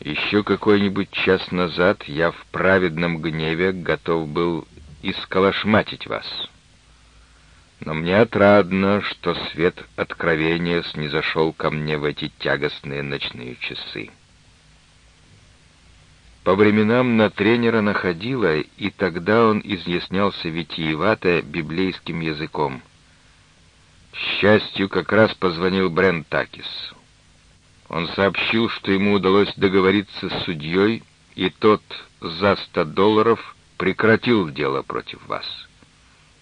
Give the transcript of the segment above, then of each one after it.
Еще какой-нибудь час назад я в праведном гневе готов был исколошматить вас. Но мне отрадно, что свет откровения снизошел ко мне в эти тягостные ночные часы. По временам на тренера находило, и тогда он изъяснялся витиевато библейским языком. К счастью, как раз позвонил Брент Такис. Он сообщил, что ему удалось договориться с судьей, и тот за сто долларов прекратил дело против вас.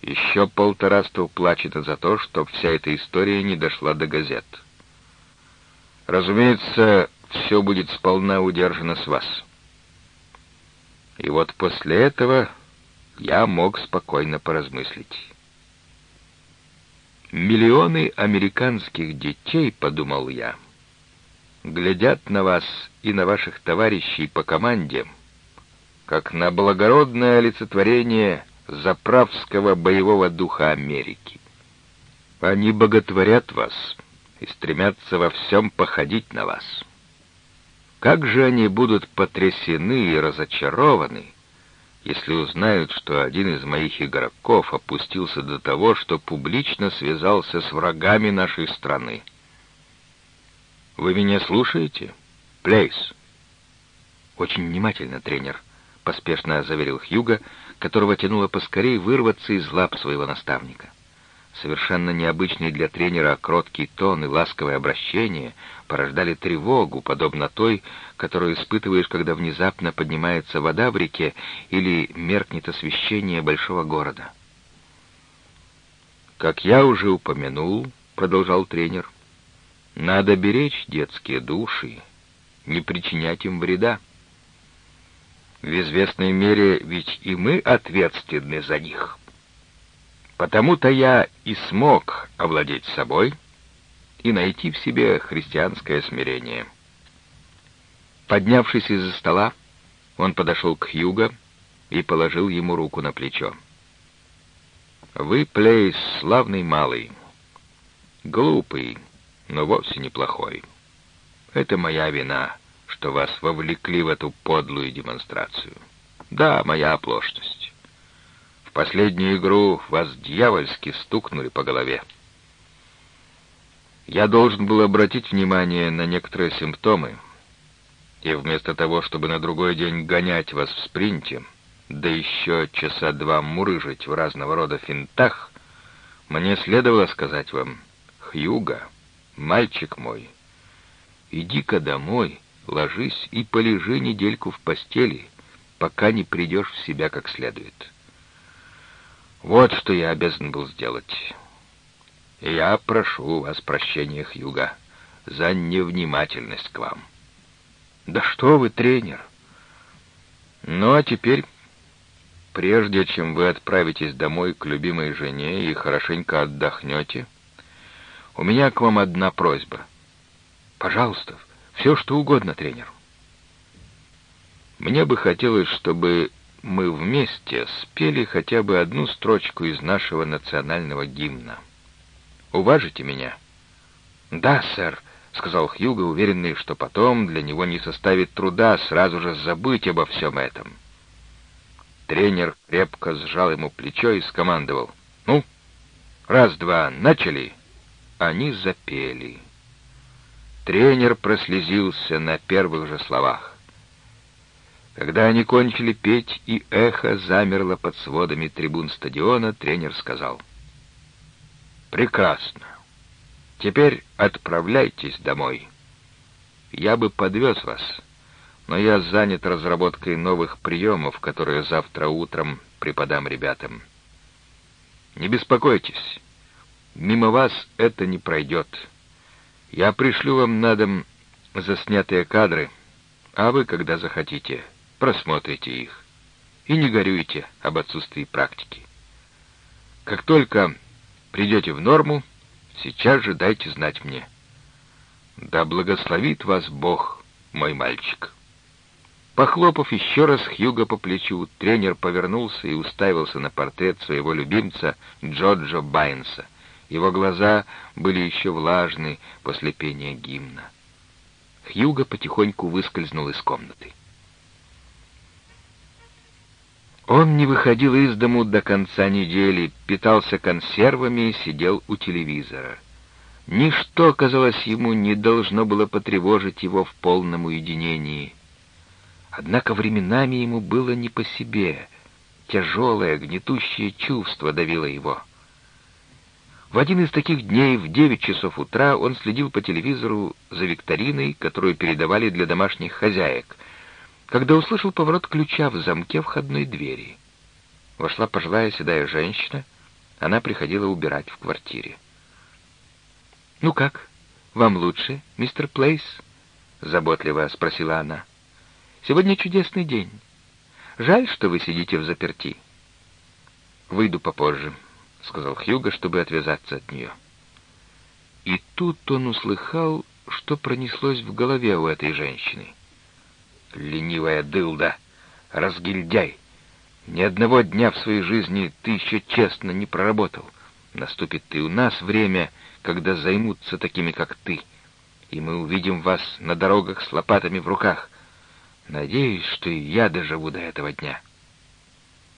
Еще полтораста уплачено за то, что вся эта история не дошла до газет. Разумеется, все будет сполна удержано с вас. И вот после этого я мог спокойно поразмыслить. Миллионы американских детей, подумал я, глядят на вас и на ваших товарищей по команде, как на благородное олицетворение заправского боевого духа Америки. Они боготворят вас и стремятся во всем походить на вас. Как же они будут потрясены и разочарованы, если узнают, что один из моих игроков опустился до того, что публично связался с врагами нашей страны. Вы меня слушаете? Плейс. Очень внимательно, тренер, поспешно заверил Хьюга, которого тянуло поскорее вырваться из лап своего наставника. Совершенно необычный для тренера кроткий тон и ласковое обращение порождали тревогу, подобно той, которую испытываешь, когда внезапно поднимается вода в реке или меркнет освещение большого города. «Как я уже упомянул», — продолжал тренер, — «надо беречь детские души, не причинять им вреда. В известной мере ведь и мы ответственны за них». Потому-то я и смог овладеть собой и найти в себе христианское смирение. Поднявшись из-за стола, он подошел к Хьюго и положил ему руку на плечо. «Вы, Плейс, славный малый, глупый, но вовсе неплохой. Это моя вина, что вас вовлекли в эту подлую демонстрацию. Да, моя оплошность последнюю игру вас дьявольски стукнули по голове. Я должен был обратить внимание на некоторые симптомы, и вместо того, чтобы на другой день гонять вас в спринте, да еще часа два мурыжить в разного рода финтах, мне следовало сказать вам, «Хьюга, мальчик мой, иди-ка домой, ложись и полежи недельку в постели, пока не придешь в себя как следует». Вот что я обязан был сделать. Я прошу у вас прощения, Хьюга, за невнимательность к вам. Да что вы, тренер! Ну, а теперь, прежде чем вы отправитесь домой к любимой жене и хорошенько отдохнете, у меня к вам одна просьба. Пожалуйста, все что угодно, тренер. Мне бы хотелось, чтобы мы вместе спели хотя бы одну строчку из нашего национального гимна. Уважите меня?» «Да, сэр», — сказал Хьюго, уверенный, что потом для него не составит труда сразу же забыть обо всем этом. Тренер крепко сжал ему плечо и скомандовал. «Ну, раз-два, начали!» Они запели. Тренер прослезился на первых же словах. Когда они кончили петь, и эхо замерло под сводами трибун стадиона, тренер сказал. «Прекрасно. Теперь отправляйтесь домой. Я бы подвез вас, но я занят разработкой новых приемов, которые завтра утром преподам ребятам. Не беспокойтесь, мимо вас это не пройдет. Я пришлю вам на дом заснятые кадры, а вы, когда захотите, просмотрите их и не горюйте об отсутствии практики. Как только придете в норму, сейчас же дайте знать мне. Да благословит вас Бог, мой мальчик. Похлопав еще раз Хьюга по плечу, тренер повернулся и уставился на портрет своего любимца Джорджа Байнса. Его глаза были еще влажны после пения гимна. Хьюго потихоньку выскользнул из комнаты. Он не выходил из дому до конца недели, питался консервами и сидел у телевизора. Ничто, казалось ему, не должно было потревожить его в полном уединении. Однако временами ему было не по себе. Тяжелое, гнетущее чувство давило его. В один из таких дней в девять часов утра он следил по телевизору за викториной, которую передавали для домашних хозяек, когда услышал поворот ключа в замке входной двери. Вошла пожилая седая женщина, она приходила убирать в квартире. «Ну как, вам лучше, мистер Плейс?» — заботливо спросила она. «Сегодня чудесный день. Жаль, что вы сидите в заперти». «Выйду попозже», — сказал Хьюго, чтобы отвязаться от нее. И тут он услыхал, что пронеслось в голове у этой женщины. «Ленивая дылда! Разгильдяй! Ни одного дня в своей жизни ты еще честно не проработал. Наступит и у нас время, когда займутся такими, как ты, и мы увидим вас на дорогах с лопатами в руках. Надеюсь, что и я доживу до этого дня».